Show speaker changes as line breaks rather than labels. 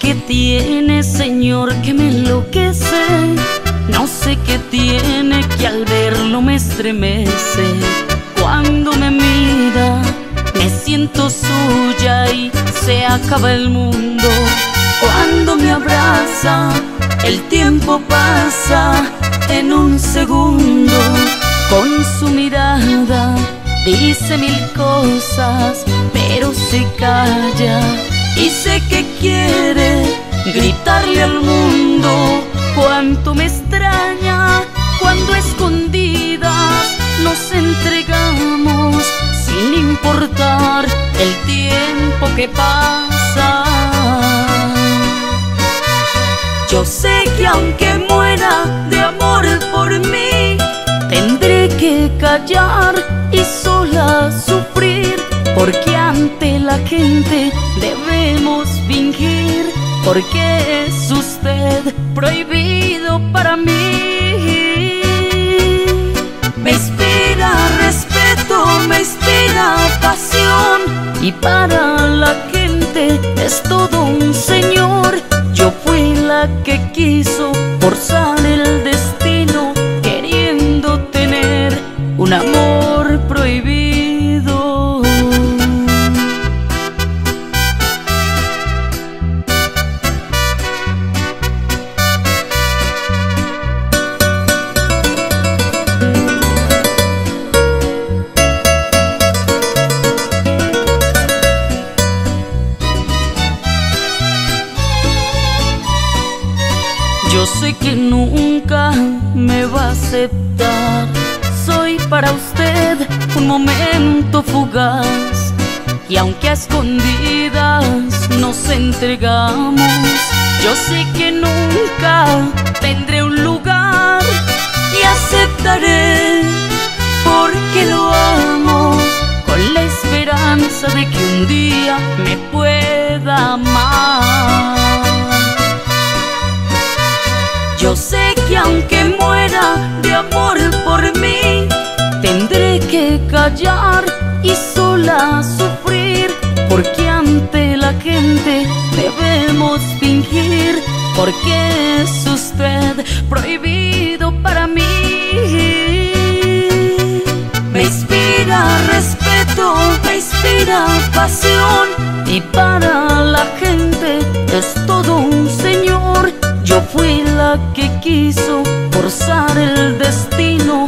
qué tiene, Señor, que me enloquece. No sé qué tiene que al verlo me estremece. Cuando me mira, me siento suya y se acaba el mundo. Cuando me abraza, el tiempo pasa en un segundo. Con su mirada dice mil cosas, pero se calla y sé que quiere gritarle al mundo cuánto me extraña cuando escondidas nos entregamos sin importar el tiempo que pasa. Yo sé que aunque muera de amor por mí, tendré que callar y sola sufrir, porque ante la gente porque es usted prohibido para mí. Me inspira respeto, me inspira pasión, y para la gente es todo un señor. Yo fui la que quiso forzar el destino, queriendo tener un amor Yo sé que nunca me va a aceptar. Soy para usted un momento fugaz. Y aunque a escondidas nos entregamos, yo sé que nunca tendré un lugar y aceptaré porque es usted prohibido para mí. Me inspira respeto, me inspira pasión, y para la gente es todo un señor. Yo fui la que quiso forzar el destino